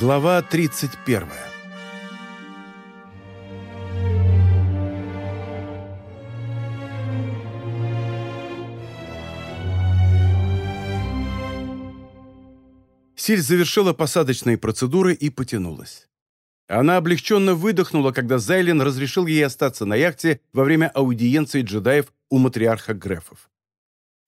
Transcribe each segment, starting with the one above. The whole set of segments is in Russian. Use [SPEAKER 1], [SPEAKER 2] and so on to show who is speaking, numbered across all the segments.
[SPEAKER 1] Глава 31 Силь завершила посадочные процедуры и потянулась. Она облегченно выдохнула, когда Зайлен разрешил ей остаться на яхте во время аудиенции джедаев у матриарха Грефов.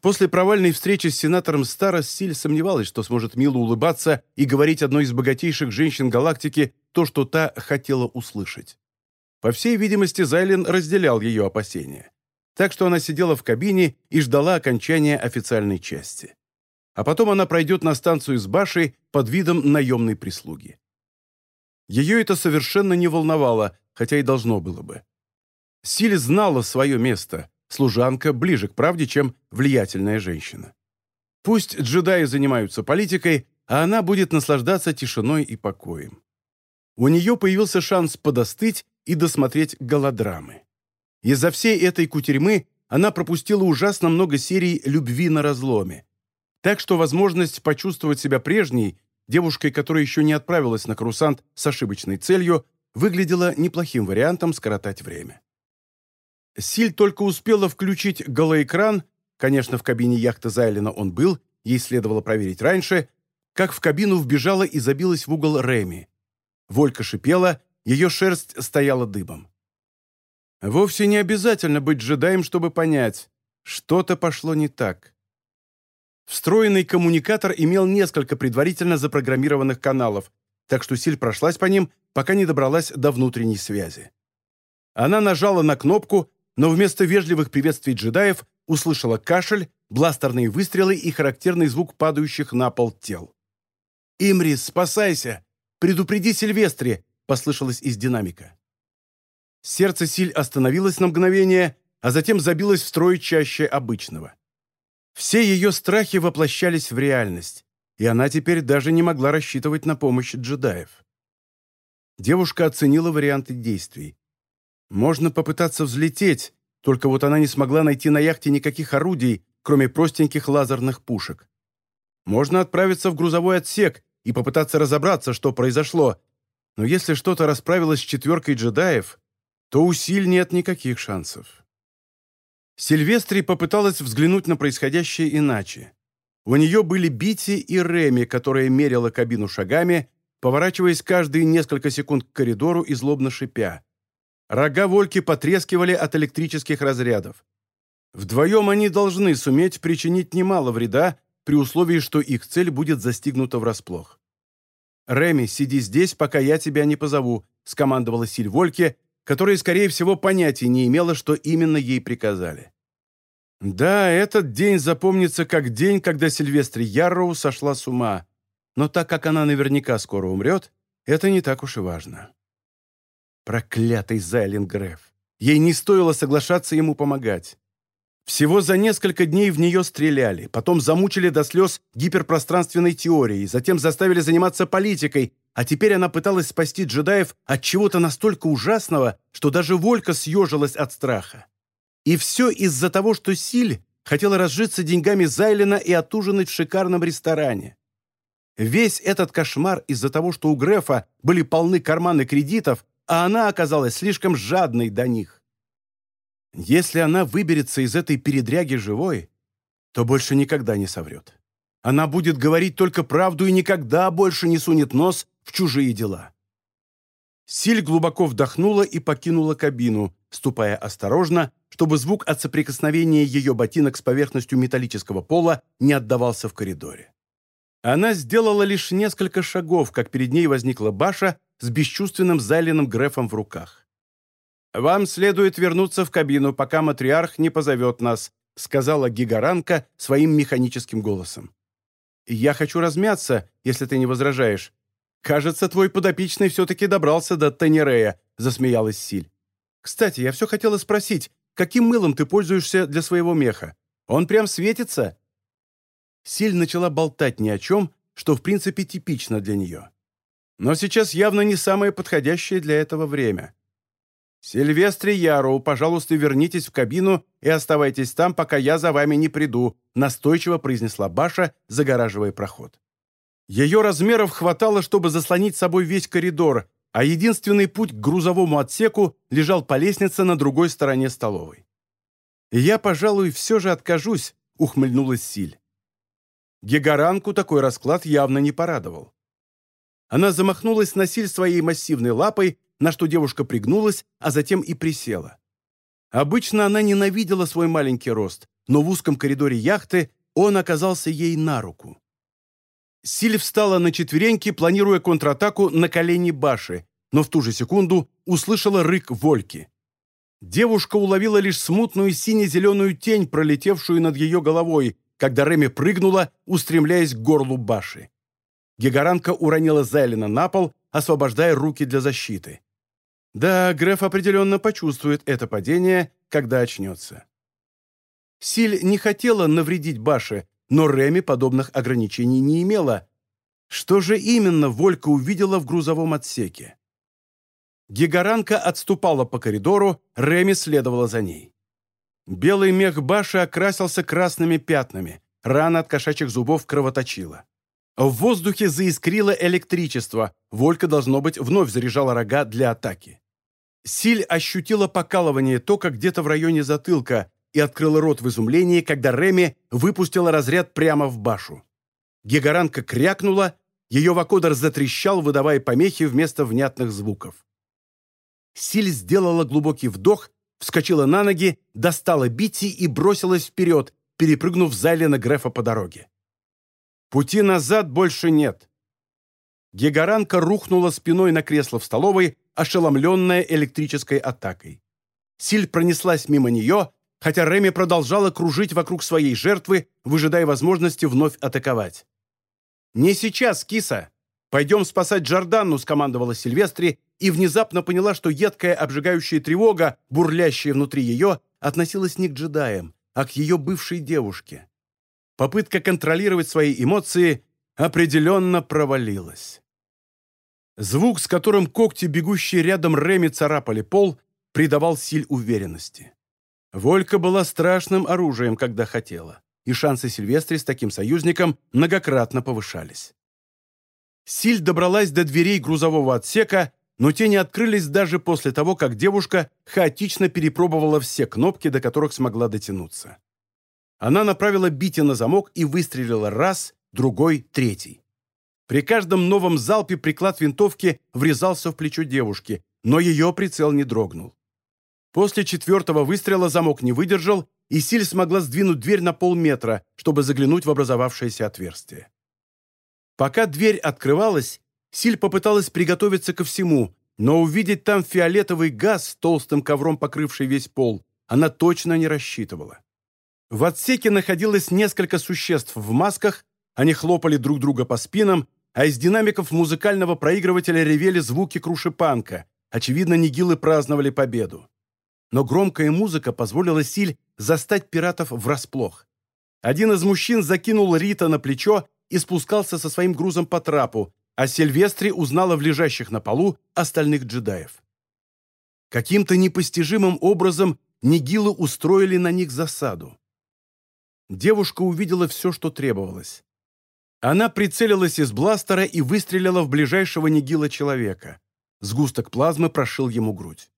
[SPEAKER 1] После провальной встречи с сенатором Старос Силь сомневалась, что сможет мило улыбаться и говорить одной из богатейших женщин галактики то, что та хотела услышать. По всей видимости, Зайлен разделял ее опасения. Так что она сидела в кабине и ждала окончания официальной части. А потом она пройдет на станцию с Башей под видом наемной прислуги. Ее это совершенно не волновало, хотя и должно было бы. Силь знала свое место, служанка ближе к правде, чем влиятельная женщина. Пусть джедаи занимаются политикой, а она будет наслаждаться тишиной и покоем. У нее появился шанс подостыть и досмотреть голодрамы. Из-за всей этой кутерьмы она пропустила ужасно много серий «Любви на разломе». Так что возможность почувствовать себя прежней, девушкой, которая еще не отправилась на карусант с ошибочной целью, выглядела неплохим вариантом скоротать время. Силь только успела включить голоэкран, конечно, в кабине яхты Зайлина он был, ей следовало проверить раньше, как в кабину вбежала и забилась в угол Реми. Волька шипела, ее шерсть стояла дыбом. Вовсе не обязательно быть джедаем, чтобы понять, что-то пошло не так. Встроенный коммуникатор имел несколько предварительно запрограммированных каналов, так что Силь прошлась по ним, пока не добралась до внутренней связи. Она нажала на кнопку, но вместо вежливых приветствий джедаев услышала кашель, бластерные выстрелы и характерный звук падающих на пол тел. «Имрис, спасайся! Предупреди Сильвестре!» — послышалось из динамика. Сердце Силь остановилось на мгновение, а затем забилось в строй чаще обычного. Все ее страхи воплощались в реальность, и она теперь даже не могла рассчитывать на помощь джедаев. Девушка оценила варианты действий. Можно попытаться взлететь, только вот она не смогла найти на яхте никаких орудий, кроме простеньких лазерных пушек. Можно отправиться в грузовой отсек и попытаться разобраться, что произошло, но если что-то расправилось с четверкой джедаев, то у Силь нет никаких шансов. Сильвестри попыталась взглянуть на происходящее иначе. У нее были Бити и Реми, которая мерила кабину шагами, поворачиваясь каждые несколько секунд к коридору и злобно шипя. Рога Вольки потрескивали от электрических разрядов. Вдвоем они должны суметь причинить немало вреда, при условии, что их цель будет застигнута врасплох. «Реми, сиди здесь, пока я тебя не позову», — скомандовала Силь Вольке, которая, скорее всего, понятия не имела, что именно ей приказали. Да, этот день запомнится как день, когда Сильвестри Ярроу сошла с ума, но так как она наверняка скоро умрет, это не так уж и важно. Проклятый Зайлен Греф. Ей не стоило соглашаться ему помогать. Всего за несколько дней в нее стреляли, потом замучили до слез гиперпространственной теорией, затем заставили заниматься политикой, а теперь она пыталась спасти джедаев от чего-то настолько ужасного, что даже Волька съежилась от страха. И все из-за того, что Силь хотела разжиться деньгами Зайлена и отужинать в шикарном ресторане. Весь этот кошмар из-за того, что у Грефа были полны карманы кредитов, а она оказалась слишком жадной до них. Если она выберется из этой передряги живой, то больше никогда не соврет. Она будет говорить только правду и никогда больше не сунет нос в чужие дела. Силь глубоко вдохнула и покинула кабину, ступая осторожно, чтобы звук от соприкосновения ее ботинок с поверхностью металлического пола не отдавался в коридоре. Она сделала лишь несколько шагов, как перед ней возникла Баша с бесчувственным Зайленом Грефом в руках. «Вам следует вернуться в кабину, пока матриарх не позовет нас», сказала Гигаранка своим механическим голосом. «Я хочу размяться, если ты не возражаешь. Кажется, твой подопечный все-таки добрался до Тенерея», засмеялась Силь. «Кстати, я все хотела спросить, каким мылом ты пользуешься для своего меха? Он прям светится?» Силь начала болтать ни о чем, что в принципе типично для нее. Но сейчас явно не самое подходящее для этого время. «Сильвестре Яроу, пожалуйста, вернитесь в кабину и оставайтесь там, пока я за вами не приду», настойчиво произнесла Баша, загораживая проход. Ее размеров хватало, чтобы заслонить собой весь коридор, а единственный путь к грузовому отсеку лежал по лестнице на другой стороне столовой. «Я, пожалуй, все же откажусь», — ухмыльнулась Силь. Гегаранку такой расклад явно не порадовал. Она замахнулась на Силь своей массивной лапой, на что девушка пригнулась, а затем и присела. Обычно она ненавидела свой маленький рост, но в узком коридоре яхты он оказался ей на руку. Силь встала на четвереньки, планируя контратаку на колени Баши, но в ту же секунду услышала рык Вольки. Девушка уловила лишь смутную сине-зеленую тень, пролетевшую над ее головой, когда Реми прыгнула, устремляясь к горлу Баши. Гегаранка уронила Зайлина на пол, освобождая руки для защиты. Да, Греф определенно почувствует это падение, когда очнется. Силь не хотела навредить Баше, но Реми подобных ограничений не имела. Что же именно Волька увидела в грузовом отсеке? Гигаранка отступала по коридору, Реми следовала за ней. Белый мех Баши окрасился красными пятнами, рана от кошачьих зубов кровоточила. В воздухе заискрило электричество, Волька, должно быть, вновь заряжала рога для атаки. Силь ощутила покалывание тока где-то в районе затылка, и открыла рот в изумлении, когда Реми выпустила разряд прямо в башу. Гегаранка крякнула, ее вакодер затрещал, выдавая помехи вместо внятных звуков. Силь сделала глубокий вдох, вскочила на ноги, достала Бити и бросилась вперед, перепрыгнув Зайлена Грефа по дороге. Пути назад больше нет. Гегаранка рухнула спиной на кресло в столовой, ошеломленная электрической атакой. Силь пронеслась мимо нее, хотя Реми продолжала кружить вокруг своей жертвы, выжидая возможности вновь атаковать. «Не сейчас, киса! Пойдем спасать Джорданну», — скомандовала Сильвестри, и внезапно поняла, что едкая обжигающая тревога, бурлящая внутри ее, относилась не к джедаям, а к ее бывшей девушке. Попытка контролировать свои эмоции определенно провалилась. Звук, с которым когти, бегущие рядом Реми, царапали пол, придавал Силь уверенности. Волька была страшным оружием, когда хотела, и шансы Сильвестри с таким союзником многократно повышались. Силь добралась до дверей грузового отсека, но те не открылись даже после того, как девушка хаотично перепробовала все кнопки, до которых смогла дотянуться. Она направила Бити на замок и выстрелила раз, другой, третий. При каждом новом залпе приклад винтовки врезался в плечо девушки, но ее прицел не дрогнул. После четвертого выстрела замок не выдержал, и Силь смогла сдвинуть дверь на полметра, чтобы заглянуть в образовавшееся отверстие. Пока дверь открывалась, Силь попыталась приготовиться ко всему, но увидеть там фиолетовый газ с толстым ковром, покрывший весь пол, она точно не рассчитывала. В отсеке находилось несколько существ в масках, они хлопали друг друга по спинам, а из динамиков музыкального проигрывателя ревели звуки крушепанка. Очевидно, нигилы праздновали победу но громкая музыка позволила Силь застать пиратов врасплох. Один из мужчин закинул Рита на плечо и спускался со своим грузом по трапу, а Сильвестри узнала в лежащих на полу остальных джедаев. Каким-то непостижимым образом Нигилы устроили на них засаду. Девушка увидела все, что требовалось. Она прицелилась из бластера и выстрелила в ближайшего Нигила человека. Сгусток плазмы прошил ему грудь.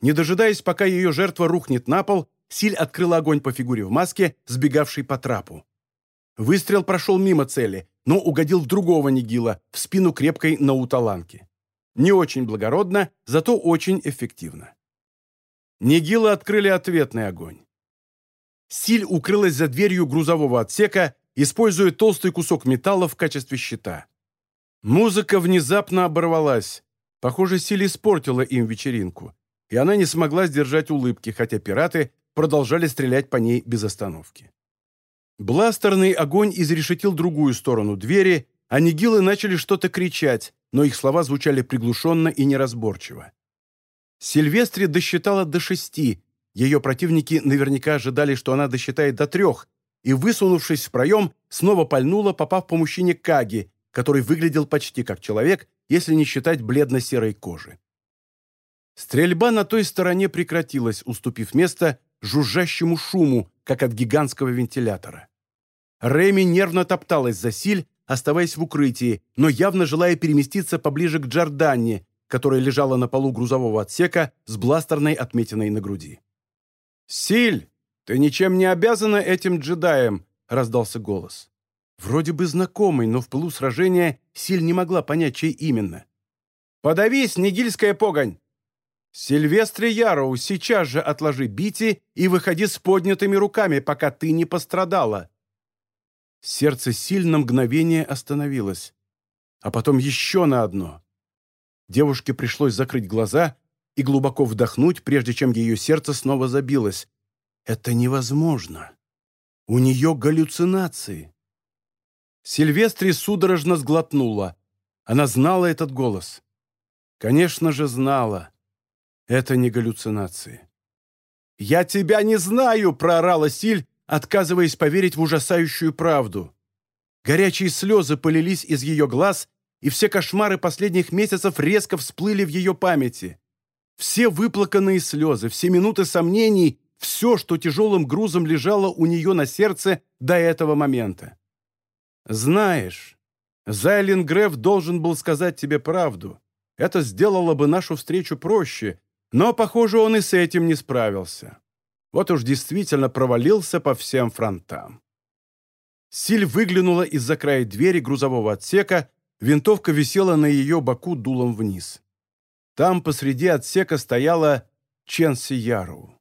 [SPEAKER 1] Не дожидаясь, пока ее жертва рухнет на пол, Силь открыла огонь по фигуре в маске, сбегавшей по трапу. Выстрел прошел мимо цели, но угодил в другого Нигила, в спину крепкой науталанки. Не очень благородно, зато очень эффективно. Нигилы открыли ответный огонь. Силь укрылась за дверью грузового отсека, используя толстый кусок металла в качестве щита. Музыка внезапно оборвалась. Похоже, Силь испортила им вечеринку и она не смогла сдержать улыбки, хотя пираты продолжали стрелять по ней без остановки. Бластерный огонь изрешетил другую сторону двери, а нигилы начали что-то кричать, но их слова звучали приглушенно и неразборчиво. Сильвестри досчитала до шести, ее противники наверняка ожидали, что она досчитает до трех, и, высунувшись в проем, снова пальнула, попав по мужчине Каги, который выглядел почти как человек, если не считать бледно-серой кожи. Стрельба на той стороне прекратилась, уступив место жужжащему шуму, как от гигантского вентилятора. Реми нервно топталась за Силь, оставаясь в укрытии, но явно желая переместиться поближе к Джорданне, которая лежала на полу грузового отсека с бластерной отметиной на груди. «Силь, ты ничем не обязана этим джедаям!» — раздался голос. Вроде бы знакомый, но в пылу сражения Силь не могла понять, чей именно. «Подавись, нигильская погонь! Сильвестре Яроу, сейчас же отложи бити и выходи с поднятыми руками, пока ты не пострадала!» Сердце сильно мгновение остановилось, а потом еще на одно. Девушке пришлось закрыть глаза и глубоко вдохнуть, прежде чем ее сердце снова забилось. «Это невозможно! У нее галлюцинации!» Сильвестри судорожно сглотнула. Она знала этот голос. Конечно же, знала. Это не галлюцинации. «Я тебя не знаю!» — проорала Силь, отказываясь поверить в ужасающую правду. Горячие слезы полились из ее глаз, и все кошмары последних месяцев резко всплыли в ее памяти. Все выплаканные слезы, все минуты сомнений, все, что тяжелым грузом лежало у нее на сердце до этого момента. Знаешь, Зайлин Греф должен был сказать тебе правду. Это сделало бы нашу встречу проще, но, похоже, он и с этим не справился. Вот уж действительно провалился по всем фронтам. Силь выглянула из-за края двери грузового отсека, винтовка висела на ее боку дулом вниз. Там посреди отсека стояла Ченси Яру.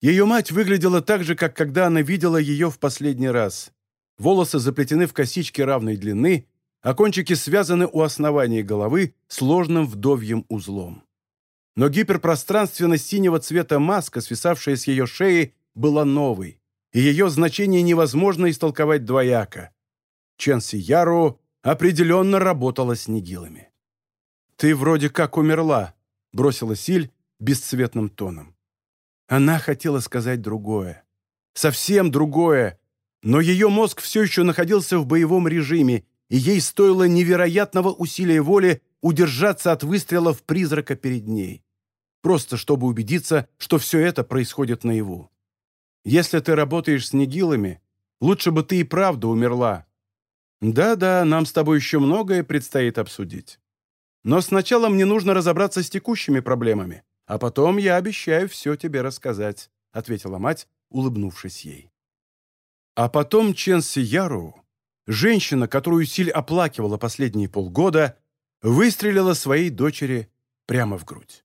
[SPEAKER 1] Ее мать выглядела так же, как когда она видела ее в последний раз. Волосы заплетены в косички равной длины, а кончики связаны у основания головы сложным вдовьим узлом. Но гиперпространственно синего цвета маска, свисавшая с ее шеи, была новой, и ее значение невозможно истолковать двояко. Ченси Яру определенно работала с нигилами. «Ты вроде как умерла», — бросила Силь бесцветным тоном. Она хотела сказать другое. Совсем другое, но ее мозг все еще находился в боевом режиме, и ей стоило невероятного усилия воли удержаться от выстрела в призрака перед ней. Просто чтобы убедиться, что все это происходит наяву. Если ты работаешь с нигилами, лучше бы ты и правда умерла. Да-да, нам с тобой еще многое предстоит обсудить. Но сначала мне нужно разобраться с текущими проблемами, а потом я обещаю все тебе рассказать», — ответила мать, улыбнувшись ей. А потом Ченси Яру, женщина, которую Силь оплакивала последние полгода, выстрелила своей дочери прямо в грудь.